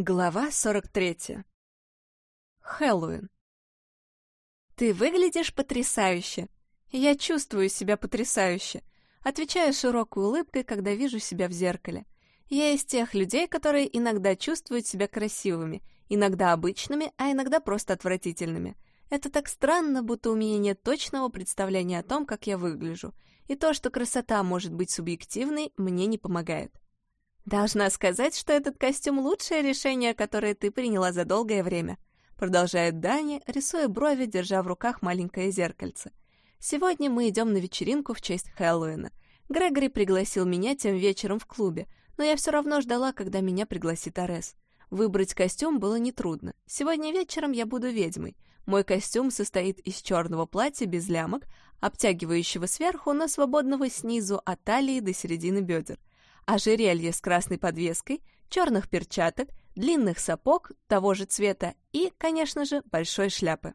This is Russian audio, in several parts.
Глава 43. Хэллоуин. «Ты выглядишь потрясающе!» «Я чувствую себя потрясающе!» Отвечаю широкой улыбкой, когда вижу себя в зеркале. Я из тех людей, которые иногда чувствуют себя красивыми, иногда обычными, а иногда просто отвратительными. Это так странно, будто у меня нет точного представления о том, как я выгляжу, и то, что красота может быть субъективной, мне не помогает. «Должна сказать, что этот костюм — лучшее решение, которое ты приняла за долгое время», продолжает Дани, рисуя брови, держа в руках маленькое зеркальце. «Сегодня мы идем на вечеринку в честь Хэллоуина. Грегори пригласил меня тем вечером в клубе, но я все равно ждала, когда меня пригласит Арес. Выбрать костюм было нетрудно. Сегодня вечером я буду ведьмой. Мой костюм состоит из черного платья без лямок, обтягивающего сверху, но свободного снизу от талии до середины бедер ожерелье с красной подвеской, черных перчаток, длинных сапог того же цвета и, конечно же, большой шляпы.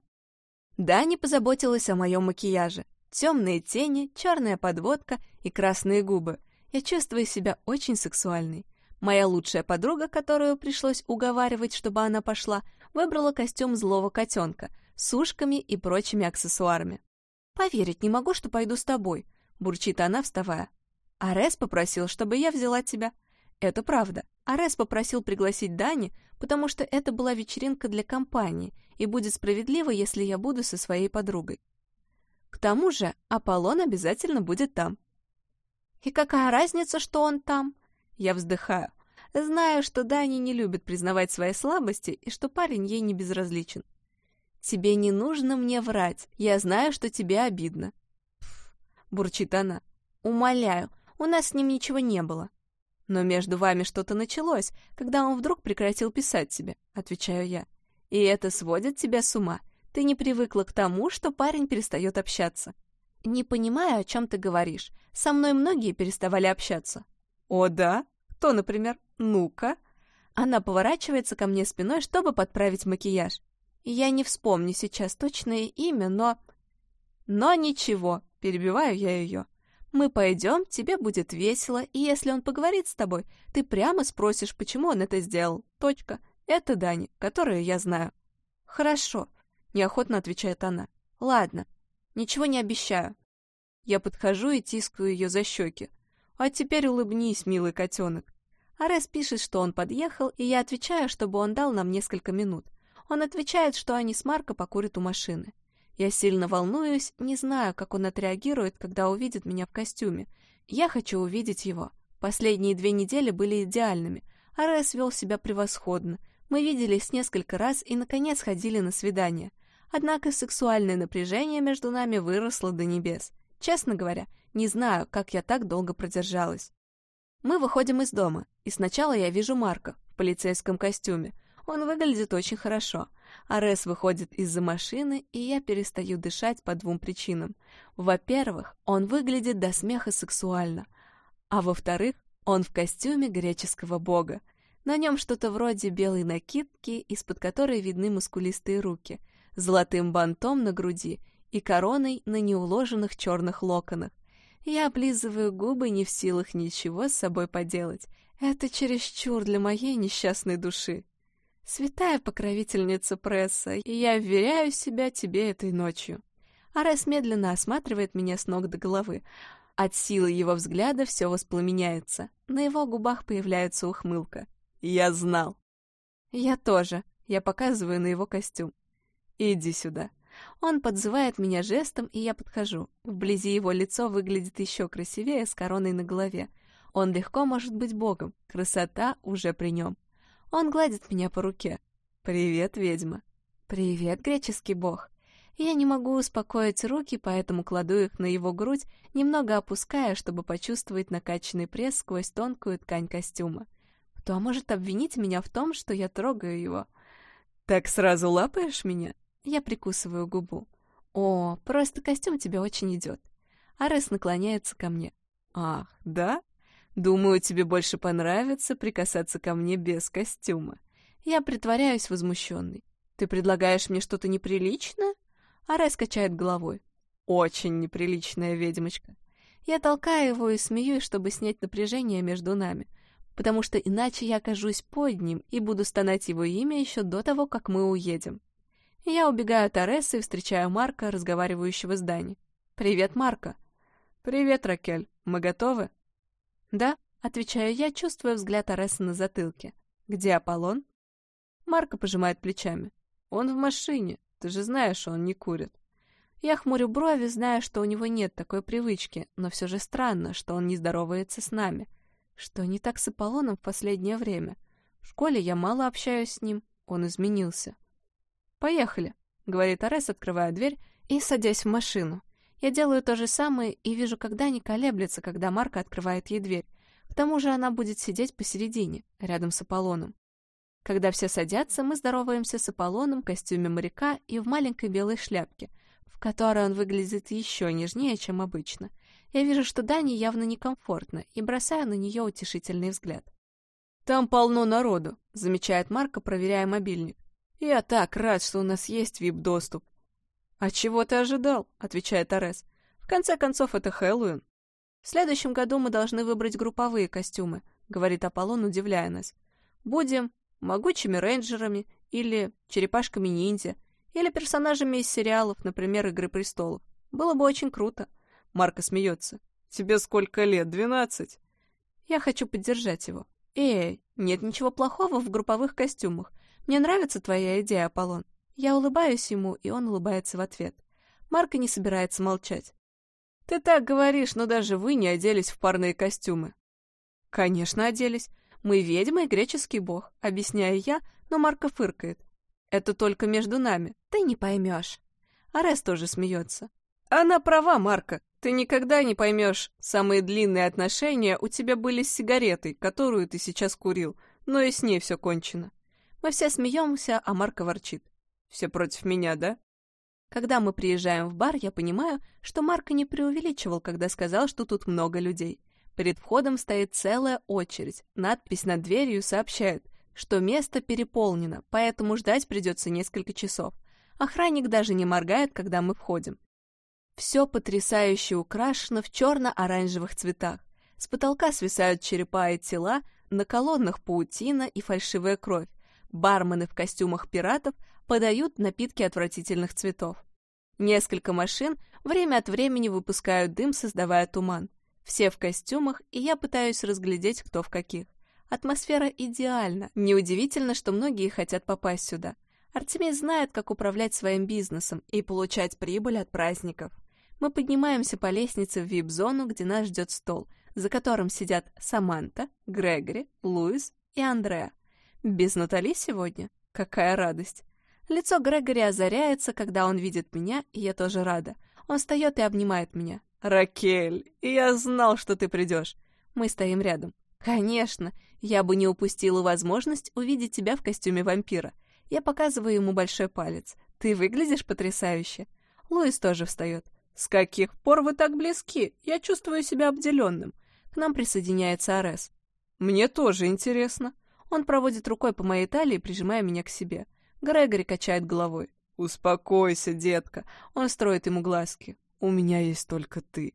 Дани позаботилась о моем макияже. Темные тени, черная подводка и красные губы. Я чувствую себя очень сексуальной. Моя лучшая подруга, которую пришлось уговаривать, чтобы она пошла, выбрала костюм злого котенка с ушками и прочими аксессуарами. «Поверить не могу, что пойду с тобой», — бурчит она, вставая. Арес попросил, чтобы я взяла тебя. Это правда. Арес попросил пригласить Дани, потому что это была вечеринка для компании, и будет справедливо, если я буду со своей подругой. К тому же Аполлон обязательно будет там. И какая разница, что он там? Я вздыхаю. Знаю, что Дани не любит признавать свои слабости и что парень ей не безразличен. «Тебе не нужно мне врать. Я знаю, что тебе обидно». бурчит она. «Умоляю, у нас с ним ничего не было. Но между вами что-то началось, когда он вдруг прекратил писать тебе, отвечаю я. И это сводит тебя с ума. Ты не привыкла к тому, что парень перестает общаться. Не понимаю, о чем ты говоришь. Со мной многие переставали общаться. О, да? Кто, например? Ну-ка. Она поворачивается ко мне спиной, чтобы подправить макияж. Я не вспомню сейчас точное имя, но... Но ничего, перебиваю я ее. Мы пойдем, тебе будет весело, и если он поговорит с тобой, ты прямо спросишь, почему он это сделал. Точка. Это Дани, которую я знаю. Хорошо, неохотно отвечает она. Ладно, ничего не обещаю. Я подхожу и тискаю ее за щеки. А теперь улыбнись, милый котенок. Арес пишет, что он подъехал, и я отвечаю, чтобы он дал нам несколько минут. Он отвечает, что они с Марко покурят у машины. Я сильно волнуюсь, не знаю, как он отреагирует, когда увидит меня в костюме. Я хочу увидеть его. Последние две недели были идеальными. Арес вел себя превосходно. Мы виделись несколько раз и, наконец, ходили на свидание. Однако сексуальное напряжение между нами выросло до небес. Честно говоря, не знаю, как я так долго продержалась. Мы выходим из дома, и сначала я вижу Марка в полицейском костюме. Он выглядит очень хорошо. Арес выходит из-за машины, и я перестаю дышать по двум причинам. Во-первых, он выглядит до смеха сексуально. А во-вторых, он в костюме греческого бога. На нем что-то вроде белой накидки, из-под которой видны мускулистые руки, золотым бантом на груди и короной на неуложенных черных локонах. Я облизываю губы, не в силах ничего с собой поделать. Это чересчур для моей несчастной души. Святая покровительница пресса, и я вверяю себя тебе этой ночью. Арес медленно осматривает меня с ног до головы. От силы его взгляда все воспламеняется. На его губах появляется ухмылка. Я знал. Я тоже. Я показываю на его костюм. Иди сюда. Он подзывает меня жестом, и я подхожу. Вблизи его лицо выглядит еще красивее с короной на голове. Он легко может быть богом. Красота уже при нем. Он гладит меня по руке. «Привет, ведьма». «Привет, греческий бог». Я не могу успокоить руки, поэтому кладу их на его грудь, немного опуская, чтобы почувствовать накачанный пресс сквозь тонкую ткань костюма. Кто может обвинить меня в том, что я трогаю его? «Так сразу лапаешь меня?» Я прикусываю губу. «О, просто костюм тебе очень идет». Арес наклоняется ко мне. «Ах, да?» Думаю, тебе больше понравится прикасаться ко мне без костюма. Я притворяюсь возмущенной. Ты предлагаешь мне что-то неприличное? Арай качает головой. Очень неприличная ведьмочка. Я толкаю его и смеюсь, чтобы снять напряжение между нами. потому что иначе я окажусь под ним и буду стонать его имя еще до того, как мы уедем. Я убегаю от Аресы и встречаю Марка, разговаривающего с Дани. «Привет, Марка!» «Привет, Ракель. Мы готовы?» «Да», — отвечаю я, чувствуя взгляд Аресы на затылке. «Где Аполлон?» Марка пожимает плечами. «Он в машине. Ты же знаешь, он не курит». Я хмурю брови, зная, что у него нет такой привычки, но все же странно, что он не здоровается с нами. Что не так с Аполлоном в последнее время? В школе я мало общаюсь с ним, он изменился. «Поехали», — говорит Арес, открывая дверь и садясь в машину. Я делаю то же самое и вижу, когда не колеблется, когда Марка открывает ей дверь. К тому же она будет сидеть посередине, рядом с Аполлоном. Когда все садятся, мы здороваемся с Аполлоном в костюме моряка и в маленькой белой шляпке, в которой он выглядит еще нежнее, чем обычно. Я вижу, что Дане явно некомфортно, и бросаю на нее утешительный взгляд. «Там полно народу», — замечает Марка, проверяя мобильник. «Я так рад, что у нас есть вип-доступ. «А чего ты ожидал?» — отвечает Арес. «В конце концов, это Хэллоуин». «В следующем году мы должны выбрать групповые костюмы», — говорит Аполлон, удивляя нас. «Будем могучими рейнджерами или черепашками-ниндзя, или персонажами из сериалов, например, «Игры престолов». Было бы очень круто». Марко смеется. «Тебе сколько лет? Двенадцать?» Я хочу поддержать его. «Эй, нет ничего плохого в групповых костюмах. Мне нравится твоя идея, Аполлон. Я улыбаюсь ему, и он улыбается в ответ. Марко не собирается молчать. «Ты так говоришь, но даже вы не оделись в парные костюмы». «Конечно, оделись. Мы ведьма и греческий бог», — объясняю я, но Марко фыркает. «Это только между нами. Ты не поймешь». Арес тоже смеется. «Она права, Марко. Ты никогда не поймешь. Самые длинные отношения у тебя были с сигаретой, которую ты сейчас курил, но и с ней все кончено». Мы все смеемся, а Марко ворчит. Все против меня, да? Когда мы приезжаем в бар, я понимаю, что Марко не преувеличивал, когда сказал, что тут много людей. Перед входом стоит целая очередь. Надпись над дверью сообщает, что место переполнено, поэтому ждать придется несколько часов. Охранник даже не моргает, когда мы входим. Все потрясающе украшено в черно-оранжевых цветах. С потолка свисают черепа и тела, на колоннах паутина и фальшивая кровь. Бармены в костюмах пиратов подают напитки отвратительных цветов. Несколько машин время от времени выпускают дым, создавая туман. Все в костюмах, и я пытаюсь разглядеть, кто в каких. Атмосфера идеальна. Неудивительно, что многие хотят попасть сюда. Артемий знает, как управлять своим бизнесом и получать прибыль от праздников. Мы поднимаемся по лестнице в вип-зону, где нас ждет стол, за которым сидят Саманта, Грегори, Луис и Андреа. Без Натали сегодня? Какая радость! Лицо Грегори озаряется, когда он видит меня, и я тоже рада. Он встает и обнимает меня. «Ракель, я знал, что ты придешь!» Мы стоим рядом. «Конечно, я бы не упустила возможность увидеть тебя в костюме вампира». Я показываю ему большой палец. «Ты выглядишь потрясающе!» Луис тоже встает. «С каких пор вы так близки? Я чувствую себя обделенным». К нам присоединяется Арес. «Мне тоже интересно». Он проводит рукой по моей талии, прижимая меня к себе. Грегори качает головой. «Успокойся, детка!» Он строит ему глазки. «У меня есть только ты».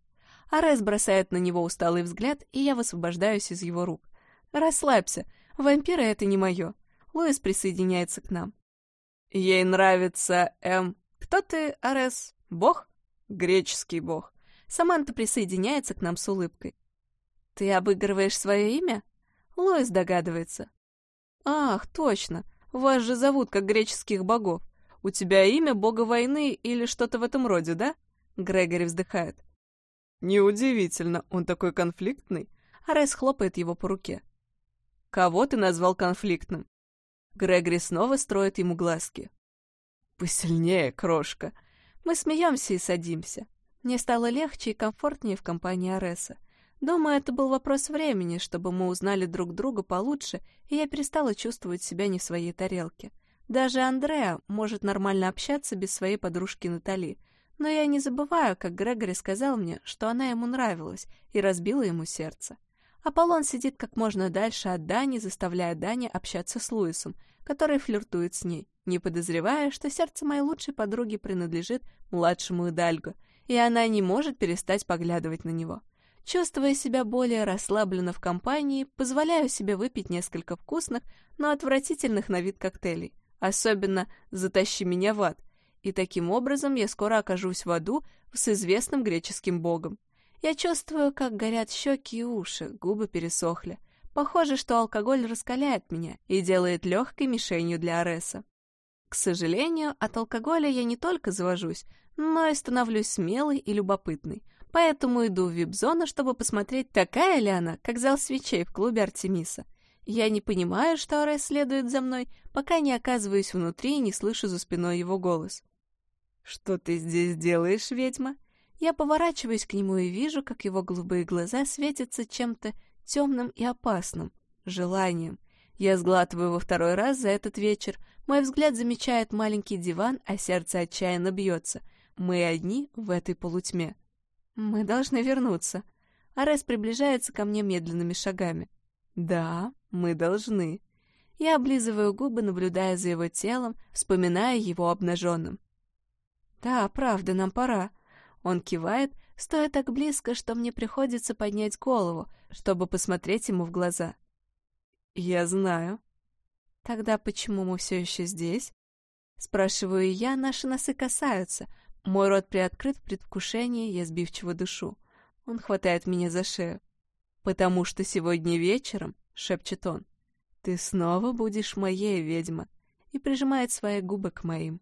Арес бросает на него усталый взгляд, и я высвобождаюсь из его рук. «Расслабься, вампиры — это не мое». Луис присоединяется к нам. «Ей нравится, эм... Кто ты, Арес? Бог?» «Греческий бог». Саманта присоединяется к нам с улыбкой. «Ты обыгрываешь свое имя?» Луис догадывается. «Ах, точно. Вас же зовут как греческих богов. У тебя имя бога войны или что-то в этом роде, да?» Грегори вздыхает. «Неудивительно, он такой конфликтный». Арес хлопает его по руке. «Кого ты назвал конфликтным?» Грегори снова строит ему глазки. «Посильнее, крошка». Мы смеемся и садимся. Мне стало легче и комфортнее в компании Ареса. Думаю, это был вопрос времени, чтобы мы узнали друг друга получше, и я перестала чувствовать себя не в своей тарелке. Даже Андреа может нормально общаться без своей подружки Натали, но я не забываю, как Грегори сказал мне, что она ему нравилась и разбила ему сердце. Аполлон сидит как можно дальше от Дани, заставляя Дани общаться с Луисом, который флиртует с ней, не подозревая, что сердце моей лучшей подруги принадлежит младшему Идальго, и она не может перестать поглядывать на него. Чувствуя себя более расслабленно в компании, позволяю себе выпить несколько вкусных, но отвратительных на вид коктейлей. Особенно «Затащи меня в ад». И таким образом я скоро окажусь в аду с известным греческим богом. Я чувствую, как горят щеки и уши, губы пересохли. Похоже, что алкоголь раскаляет меня и делает легкой мишенью для Ареса. К сожалению, от алкоголя я не только завожусь, но и становлюсь смелой и любопытной. Поэтому иду в вип-зону, чтобы посмотреть, такая ли она, как зал свечей в клубе Артемиса. Я не понимаю, что Арес следует за мной, пока не оказываюсь внутри и не слышу за спиной его голос. «Что ты здесь делаешь, ведьма?» Я поворачиваюсь к нему и вижу, как его голубые глаза светятся чем-то темным и опасным, желанием. Я сглатываю во второй раз за этот вечер. Мой взгляд замечает маленький диван, а сердце отчаянно бьется. Мы одни в этой полутьме. Мы должны вернуться. Арес приближается ко мне медленными шагами. Да, мы должны. Я облизываю губы, наблюдая за его телом, вспоминая его обнаженным. «Да, правда, нам пора». Он кивает, стоя так близко, что мне приходится поднять голову, чтобы посмотреть ему в глаза. «Я знаю». «Тогда почему мы все еще здесь?» Спрашиваю я, наши носы касаются. Мой рот приоткрыт в предвкушении, я сбивчиво дышу. Он хватает меня за шею. «Потому что сегодня вечером», — шепчет он, — «ты снова будешь моей, ведьма», и прижимает свои губы к моим.